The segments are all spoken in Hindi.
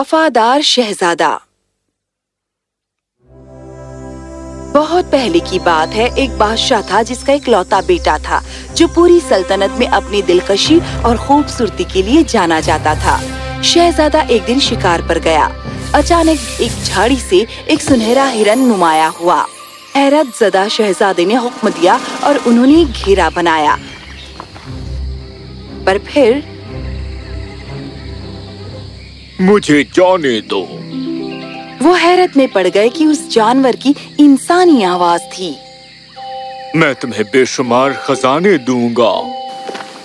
वफादार शहजादा। बहुत पहले की बात है, एक बादशाह था जिसका एक लौता बेटा था, जो पूरी सल्तनत में अपनी दिलकशी और खूबसूरती के लिए जाना जाता था। शहजादा एक दिन शिकार पर गया। अचानक एक झाड़ी से एक सुनहरा हिरन नुमाया हुआ। हैरत जदा शहजादे ने हुक्म दिया और उन्होंने घेरा बनाया। पर फिर मुझे जाने दो। वो हैरत में पड़ गए कि उस जानवर की इंसानी आवाज़ थी। मैं तुम्हें बेशुमार खजाने दूँगा।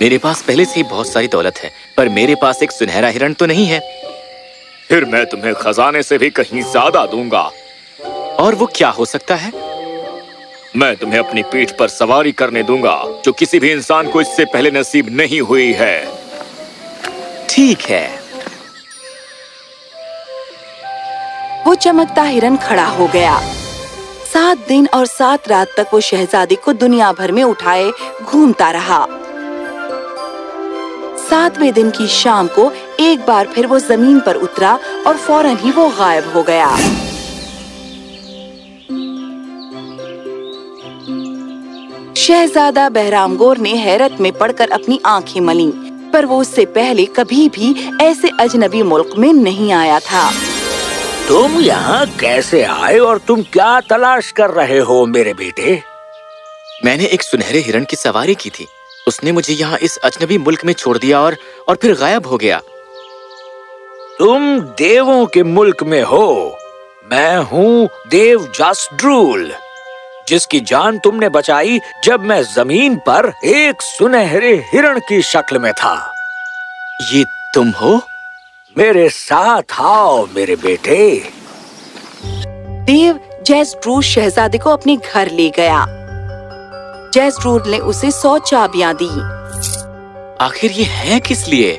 मेरे पास पहले से ही बहुत सारी दौलत है पर मेरे पास एक सुनहरा हिरण तो नहीं है। फिर मैं तुम्हें खजाने से भी कहीं ज़्यादा दूँगा। और वो क्या हो सकता है? मैं तुम्हें अपनी पीठ पर सवारी करने दूँगा जो किसी भी इंसान को इससे पहले नसीब नहीं हुई है। ठीक है। वो चमकता हिरन खड़ा हो गया। सात दिन और सात रात तक वो शहजादी को दुनिया भर में उठाए, घूमता रहा। सातवें दिन की शाम को एक बार फिर वो ज़मीन पर उतरा और फ़ौरन ही वो गायब हो गया। शहजादा बहरामगोर ने हैरत में पड़कर अपनी आँखें मली, पर वो उससे पहले कभी भी ऐसे अजनबी मुल्क में नहीं आया था। तुम यहाँ कैसे आए और तुम क्या तलाश कर रहे हो मेरे बेटे? मैंने एक सुनहरे हिरण की सवारी की थी। उसने मुझे यहाँ इस अजनबी मुल्क में छोड़ दिया और और फिर गायब हो गया। तुम देवों के मुल्क में हो। मैं हूँ देव जसड्रूल जिसकी जान तुमने बचाई जब मैं ज़मीन पर एक सुनहरे हिरण की शक्ल में था। ये तुम हो? मेरे साथ आओ मेरे बेटे। देव जैसड्रूल शहजादे को अपने घर ले गया। जैसड्रूल ने उसे सौ चाबियाँ दी। आखिर ये है किस लिए?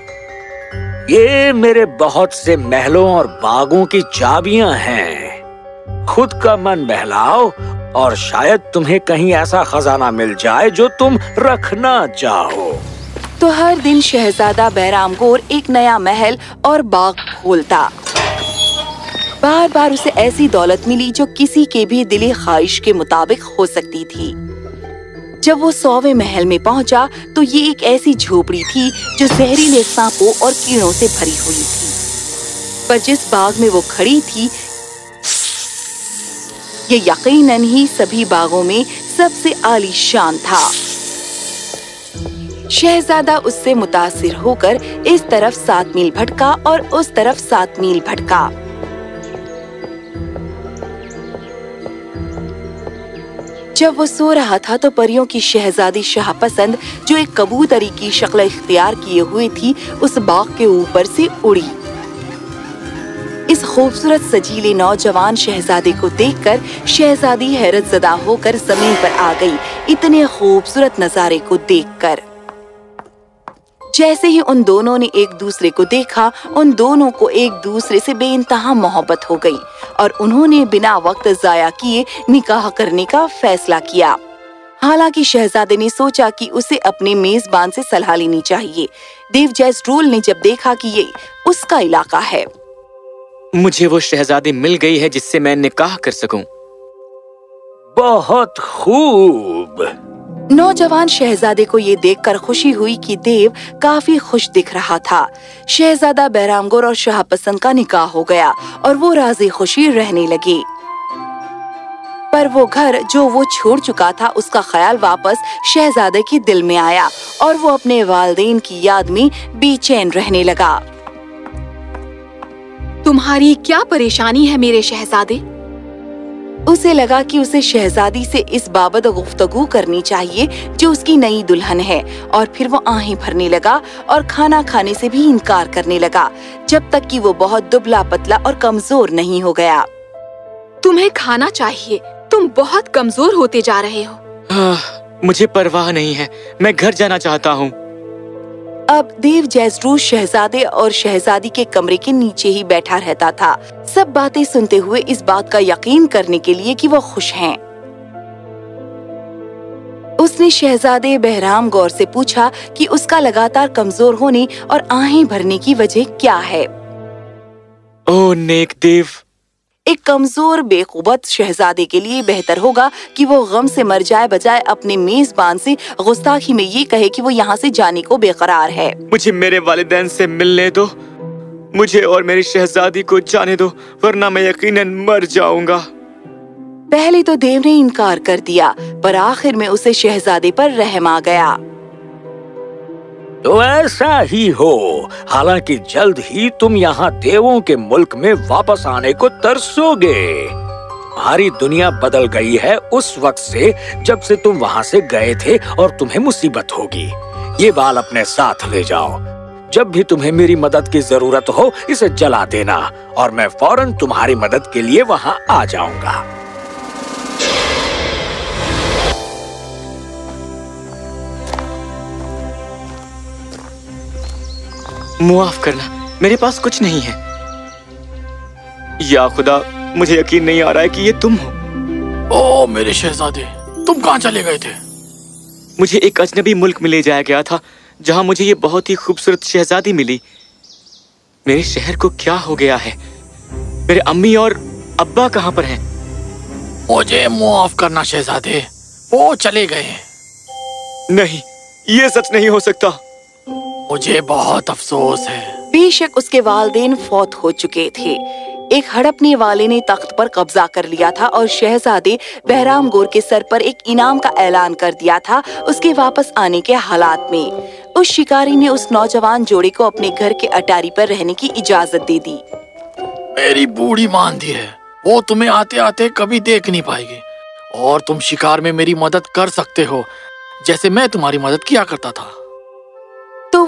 ये मेरे बहुत से महलों और बागों की चाबियाँ हैं। खुद का मन बहलाओ और शायद तुम्हें कहीं ऐसा खजाना मिल जाए जो तुम रखना चाहो। तो हर दिन शहजादा बहराम गोर एक नया महल और बाग खोलता। बार बार उसे ऐसी दौलत मिली जो किसी के भी दिली ख्वाहिश के मुताबिक हो सकती थी। जब वो सौवे महल में पहुँचा तो ये एक ऐसी झोपड़ी थी जो जहरीले सांपों और कीड़ों से भरी हुई थी। पर जिस बाग में वो खड़ी थी, ये यकीनन ही सभी बागों में सबसे आलीशान था। शहजादा उससे मुतासिर होकर इस तरफ़ सात मील भटका और उस तरफ़ सात मील भटका। जब वो सो रहा था तो परियों की शहजादी शाहपसंद जो एक कबूतरी की शक्ल इख्तियार किए हुए थी, उस बाग के ऊपर से उड़ी। इस खूबसूरत सजीले नौजवान शहजादे को देखकर शहजादी हैरत जदा होकर ज़मीन पर आ गई, इतने खूबसूरत नजारे को देखकर। जैसे ही उन दोनों ने एक दूसरे को देखा उन दोनों को एक दूसरे से बेइंतहा मोहब्बत हो गई और उन्होंने बिना वक्त जाया किए निकाह करने का फैसला किया। हालाँकि शहजादे ने सोचा कि उसे अपने मेजबान से सलाह लेनी चाहिए। देव जैसड्रूल ने जब देखा कि ये उसका इलाका है। मुझे वो शहजादी मिल गई है जिससे मैं निकाह कर सकूँ। बहुत खूब। नौजवान शहजादे को ये देखकर खुशी हुई कि देव काफ़ी खुश दिख रहा था। शहजादा बैरामगोर और शाहपसंद का निकाह हो गया और वो राज़ी खुशी रहने लगे। पर वो घर जो वो छोड़ चुका था, उसका ख्याल वापस शहजादे के दिल में आया और वो अपने वालदेन की याद में बेचैन रहने लगा। तुम्हारी क्या परेशानी है मेरे शहजादे? उसे लगा कि उसे शहजादी से इस बाबत गुफ्तगू करनी चाहिए जो उसकी नई दुल्हन है। और फिर वो आहें भरने लगा और खाना खाने से भी इनकार करने लगा जब तक कि वो बहुत दुबला पतला और कमज़ोर नहीं हो गया। तुम्हें खाना चाहिए तुम बहुत कमज़ोर होते जा रहे हो। आह, मुझे परवाह नहीं है। मैं घर जाना चाहता हूँ। अब देव जैसरू शहजादे और शहजादी के कमरे के नीचे ही बैठा रहता था सब बातें सुनते हुए इस बात का यकीन करने के लिए कि वो खुश हैं। उसने शहजादे बहराम गौर से पूछा कि उसका लगातार कमज़ोर होने और आहें भरने की वजह क्या है ओ नेक देव एक कमज़ोर बेकुबत शहजादे के लिए बेहतर होगा कि वो गम से मर जाए बजाय अपने मेजबान से गुस्ताखी में ये कहे कि वो यहाँ से जाने को बेकरार है। मुझे मेरे वालिदैन से मिलने दो। मुझे और मेरी शहजादी को जाने दो वरना मैं यकीनन मर जाऊँगा। पहले तो देव ने इनकार कर दिया पर आखिर में उसे शहजादे पर रहम आ गया। तो ऐसा ही हो। हालाँकि जल्द ही तुम यहाँ देवों के मुल्क में वापस आने को तरसोगे। हमारी दुनिया बदल गई है उस वक्त से जब से तुम वहाँ से गए थे और तुम्हें मुसीबत होगी। ये बाल अपने साथ ले जाओ। जब भी तुम्हें मेरी मदद की ज़रूरत हो, इसे जला देना और मैं फ़ौरन तुम्हारी मदद के लिए वहाँ आ जाऊँगा। मुआफ करना मेरे पास कुछ नहीं है। या खुदा मुझे यकीन नहीं आ रहा है कि ये तुम हो। ओ मेरे शहजादे तुम कहाँ चले गए थे? मुझे एक अजनबी मुल्क में ले जाया गया था जहाँ मुझे ये बहुत ही खूबसूरत शहजादी मिली। मेरे शहर को क्या हो गया है? मेरे अम्मी और अब्बा कहाँ पर हैं? मुझे मुआफ करना शहजादे वो चले गए नहीं ये सच नहीं हो सकता। मुझे बहुत अफसोस है। बेशक उसके वालदेन फौत हो चुके थे। एक हड़पने वाले ने तख्त पर कब्जा कर लिया था और शहजादे बहराम गोर के सर पर एक इनाम का ऐलान कर दिया था उसके वापस आने के हालात में। उस शिकारी ने उस नौजवान जोड़े को अपने घर के अटारी पर रहने की इजाज़त दे दी। मेरी बूढ़ी मानती है। वो तुम्हें आते आते कभी देख नहीं पाएगी। और तुम शिकार में मेरी मदद कर सकते हो। जैसे मैं तुम्हारी मदद किया करता था।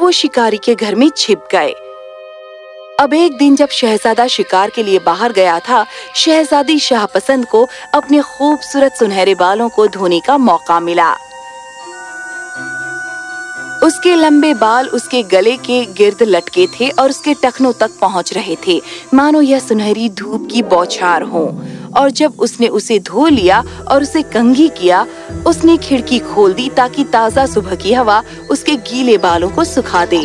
वो शिकारी के घर में छिप गए। अब एक दिन जब शहजादा शिकार के लिए बाहर गया था, शहजादी शाहपसंद को अपने खूबसूरत सुनहरे बालों को धोने का मौका मिला। उसके लंबे बाल उसके गले के गिर्द लटके थे और उसके टखनों तक पहुँच रहे थे। मानो यह सुनहरी धूप की बौछार हो। और जब उसने उसे धो लिया और उसे कंघी किया, उसने खिड़की खोल दी ताकि ताज़ा सुबह की हवा उसके गीले बालों को सुखा दे।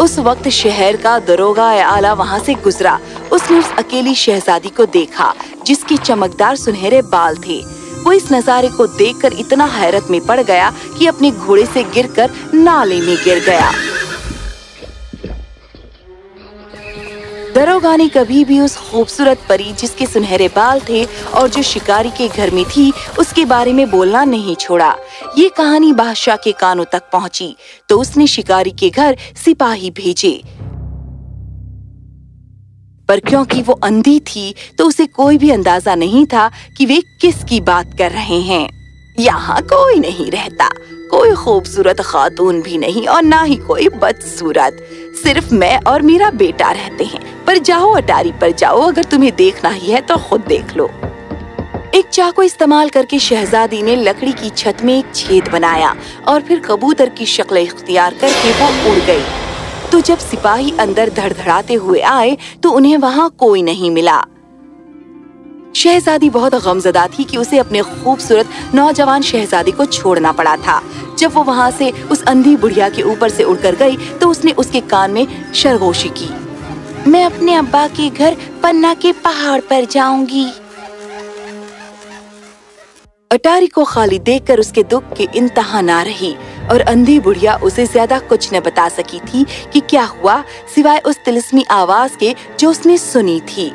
उस वक्त शहर का दरोगा आला वहाँ से गुजरा। उसने उस अकेली शहजादी को देखा, जिसके चमकदार सुनहरे बाल थे। वो इस नजारे को देखकर इतना हैरत में पड़ गया कि अपने घोड़े से गिरकर नाले में गिर गया। दरोगा ने कभी भी उस खूबसूरत परी जिसके सुनहरे बाल थे और जो शिकारी के घर में थी, उसके बारे में बोलना नहीं छोड़ा। ये कहानी बादशाह के कानों तक पहुँची तो उसने शिकारी के घर सिपाही भेजे। पर क्योंकि वो अंधी थी तो उसे कोई भी अंदाज़ा नहीं था कि वे किसकी बात कर रहे हैं। यहाँ कोई नहीं रहता। कोई खूबसूरत खातून भी नहीं और ना ही कोई बदसूरत। सिर्फ़ मैं और मेरा बेटा रहते हैं। पर जाओ अटारी पर जाओ, अगर तुम्हें देखना ही है तो खुद देख लो। एक चाकू इस्तेमाल करके शहजादी ने लकड़ी की छत में एक छेद बनाया और फिर कबूतर की शक्ल इख्तियार करके वो उड़ गई। तो जब सिपाही अंदर धड़धड़ाते हुए आए तो उन्हें वहाँ कोई नहीं मिला। शहजादी बहुत गमजदा थी कि उसे अपने खूबसूरत नौजवान शहजादी को छोड़ना पड़ा था। जब वो वहाँ से उस अंधी बुढ़िया के ऊपर से उड़कर गई तो उसने उसके कान में शरगोशी की। मैं अपने अब्बा के घर पन्ना के पहाड़ पर जाऊँगी। अटारी को खाली देखकर उसके दुख की इंतहा ना रही, और अंधी बुढ़िया उसे ज़्यादा कुछ न बता सकी थी कि क्या हुआ, सिवाय उस तिलस्मी आवाज़ के जो उसने सुनी थी।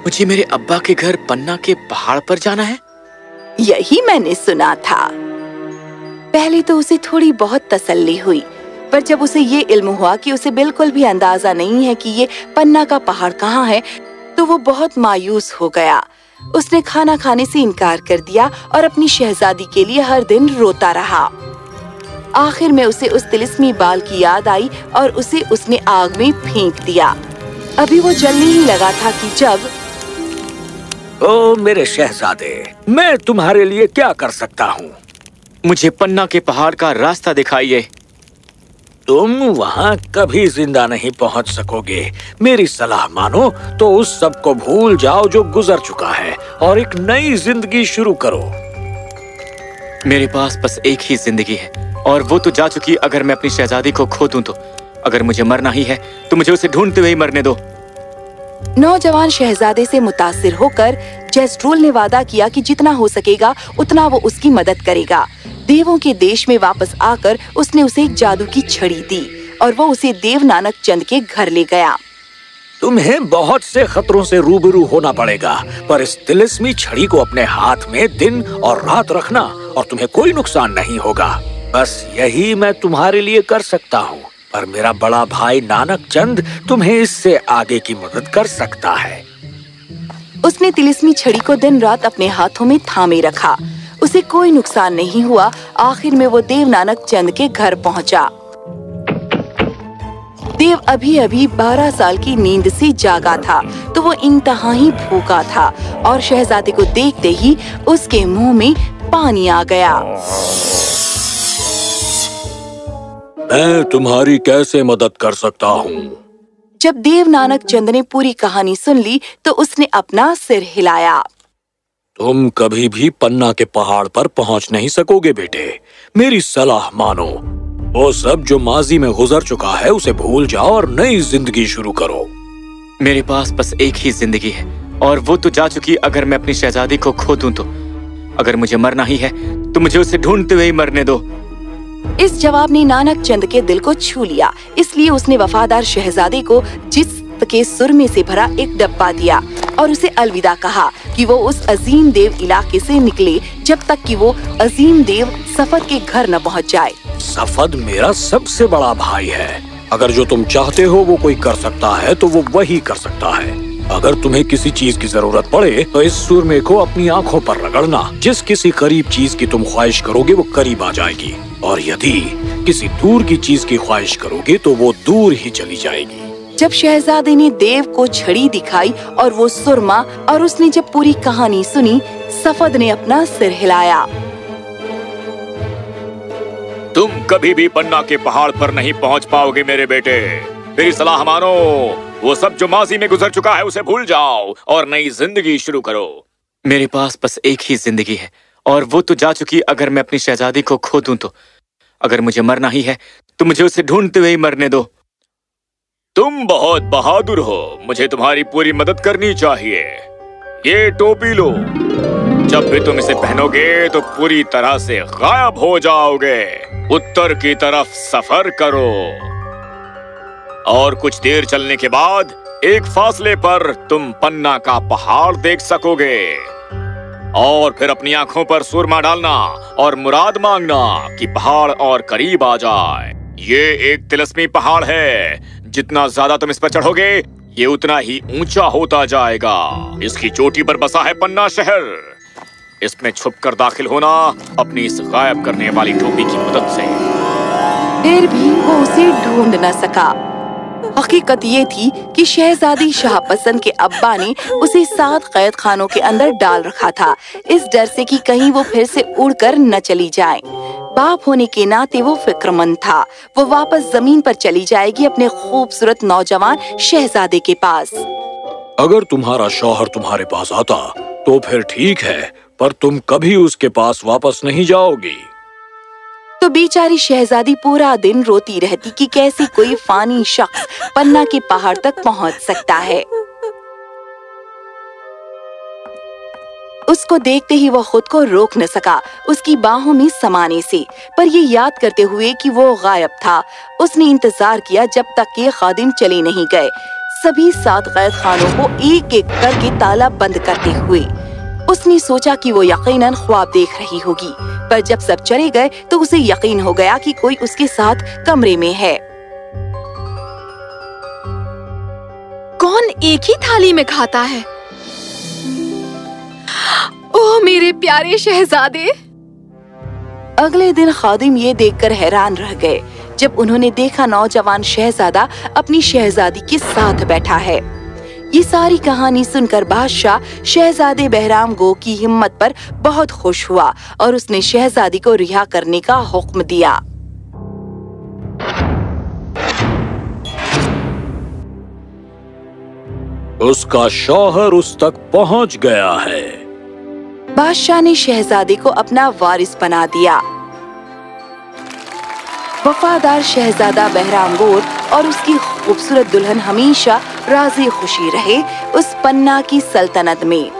मुझे मेरे अब्बा के घर पन्ना के पहाड़ पर जाना है? यही मैंने सुना था। पहले तो उसे थोड़ी बहुत तसल्ली हुई, पर जब उसे ये इल्म हुआ कि उसे बिल्कुल भी अंदाज़ा नहीं है कि ये पन्ना का पहाड़ कहाँ है तो वो बहुत मायूस हो गया। उसने खाना खाने से इनकार कर दिया और अपनी शहजादी के लिए हर दिन रोता रहा। आखिर में उसे उस तिलिस्मी बाल की याद आई और उसे उसने आग में फेंक दिया। अभी वो जलने ही लगा था कि जब ओ मेरे शहजादे मैं तुम्हारे लिए क्या कर सकता हूँ? मुझे पन्ना के पहाड़ का रास्ता दिखाइए। तुम वहाँ कभी ज़िंदा नहीं पहुँच सकोगे। मेरी सलाह मानो तो उस सबको भूल जाओ जो गुजर चुका है और एक नई ज़िंदगी शुरू करो। मेरे पास बस एक ही ज़िंदगी है और वो तो जा चुकी अगर मैं अपनी शहजादी को खो दूँ तो अगर मुझे मरना ही है तो मुझे उसे ढूंढते हुए ही मरने दो। नौजवान शहजादे से मुतासिर होकर जेस्ट्रोल ने वादा किया कि जितना हो सकेगा, उतना वो उसकी मदद करेगा। देवों के देश में वापस आकर उसने उसे एक जादू की छड़ी दी और वो उसे देव नानक चंद के घर ले गया। तुम्हें बहुत से खतरों से रूबरू होना पड़ेगा, पर इस तिलिस्मी छड़ी को अपने हाथ में दिन और रात रखना और तुम्हें कोई नुकसान नहीं होगा। बस यही मैं तुम्हारे लिए कर सकता हूँ। पर मेरा बड़ा भाई नानक चंद तुम्हें इससे आगे की मदद कर सकता है। उसने तिलिस्मी छड़ी को दिन रात अपने हाथों में थामे रखा। उसे कोई नुकसान नहीं हुआ। आखिर में वो देव नानक चंद के घर पहुँचा। देव अभी अभी 12 साल की नींद से जागा था तो वो इंतहा ही भूखा था और शहजादे को देखते ही उसके मुँह में पानी आ गया। मैं तुम्हारी कैसे मदद कर सकता हूँ? जब देव नानक चंद ने पूरी कहानी सुन ली तो उसने अपना सिर हिलाया। तुम कभी भी पन्ना के पहाड़ पर पहुँच नहीं सकोगे बेटे। मेरी सलाह मानो। वो सब जो माजी में गुजर चुका है उसे भूल जाओ और नई ज़िंदगी शुरू करो। मेरे पास बस एक ही ज़िंदगी है और वो तो जा चुकी अगर मैं अपनी शहजादी को खो दूँ तो। अगर मुझे मरना ही है तो मुझे उसे ढूंढते हुए ही मरने दो। इस जवाब ने नानक चंद के दिल को छू लिया। इसलिए उसने वफादार शहजादे को जिस के सुरमे से भरा एक डब्बा दिया और उसे अलविदा कहा कि वो उस अजीम देव इलाके से निकले जब तक कि वो अजीम देव सफद के घर न पहुँच जाए। सफद मेरा सबसे बड़ा भाई है। अगर जो तुम चाहते हो वो कोई कर सकता है तो वो वही कर सकता है। अगर तुम्हें किसी चीज़ की ज़रूरत पड़े तो इस सुरमे को अपनी आँखों पर रगड़ना। जिस किसी करीब चीज़ की तुम ख्वाहिश करोगे, वो करीब आ जाएगी। और यदि किसी दूर की चीज़ की ख्वाहिश करोगे तो वो दूर ही चली जाएगी। जब शहजादे ने देव को छड़ी दिखाई और वो सुरमा और उसने जब पूरी कहानी सुनी सफद ने अपना सिर हिलाया। तुम कभी भी पन्ना के पहाड़ पर नहीं पहुँच पाओगे मेरे बेटे। मेरी सलाह मानो वो सब जो माजी में गुजर चुका है उसे भूल जाओ और नई ज़िंदगी शुरू करो। मेरे पास बस एक ही ज़िंदगी है। और वो तो जा चुकी अगर मैं अपनी शहजादी को खो दूँ तो। अगर मुझे मरना ही है तो मुझे उसे ढूंढते हुए ही मरने दो। तुम बहुत बहादुर हो। मुझे तुम्हारी पूरी मदद करनी चाहिए। ये टोपी लो। जब भी तुम इसे पहनोगे तो पूरी तरह से गायब हो जाओगे। उत्तर की तरफ़ सफ़र करो। और कुछ देर चलने के बाद, एक फासले पर तुम पन्ना का पहाड़ देख सकोगे। और फिर अपनी आँखों पर सुरमा डालना और मुराद मांगना कि पहाड़ और करीब आ जाए। ये एक तिलस्मी पहाड़ है। जितना ज़्यादा तुम इस पर चढ़ोगे, ये उतना ही ऊँचा होता जाएगा। इसकी चोटी पर बसा है पन्ना शहर। इसमें छुपकर दाखिल होना अपनी इस गायब करने वाली टोपी की मदद से। फिर भी वो उसे ढूंढ न सका। हकीकत ये थी कि शहजादी शाहपसंद के अब्बा ने उसे सात कैद खानों के अंदर डाल रखा था। इस डर से कि कहीं वो फिर से उड़कर न चली जाए। बाप होने के नाते वो फिक्रमंद था। वो वापस ज़मीन पर चली जाएगी अपने खूबसूरत नौजवान शहजादे के पास। अगर तुम्हारा शौहर तुम्हारे पास आता तो फिर ठीक है, पर तुम कभी उसके पास वापस नहीं जाओगी। तो बेचारी शहजादी पूरा दिन रोती रहती कि कैसे कोई फानी शख्स पन्ना के पहाड़ तक पहुँच सकता है। उसको देखते ही वो खुद को रोक न सका, उसकी बाहों में समाने से। पर ये याद करते हुए कि वो गायब था, उसने इंतज़ार किया जब तक कि खादिम चले नहीं गए। सभी सात कैद खानों को एक एक करके ताला बंद करते हुए, उसने सोचा कि वो यकीनन ख्वाब देख रही होगी। पर जब सब चले गए तो उसे यकीन हो गया कि कोई उसके साथ कमरे में है। कौन एक ही थाली में खाता है? ओह मेरे प्यारे शहजादे! अगले दिन खादिम ये देखकर हैरान रह गए जब उन्होंने देखा नौजवान शहजादा अपनी शहजादी के साथ बैठा है। ये सारी कहानी सुनकर बादशाह शहजादे बहराम गो की हिम्मत पर बहुत खुश हुआ और उसने शहजादी को रिहा करने का हुक्म दिया। उसका शौहर उस तक पहुँच गया है। बादशाह ने शहजादे को अपना वारिस बना दिया। वफादार शहजादा बहराम गोर और उसकी खूबसूरत दुल्हन हमेशा राज़ी खुशी रहे उस पन्ना की सल्तनत में।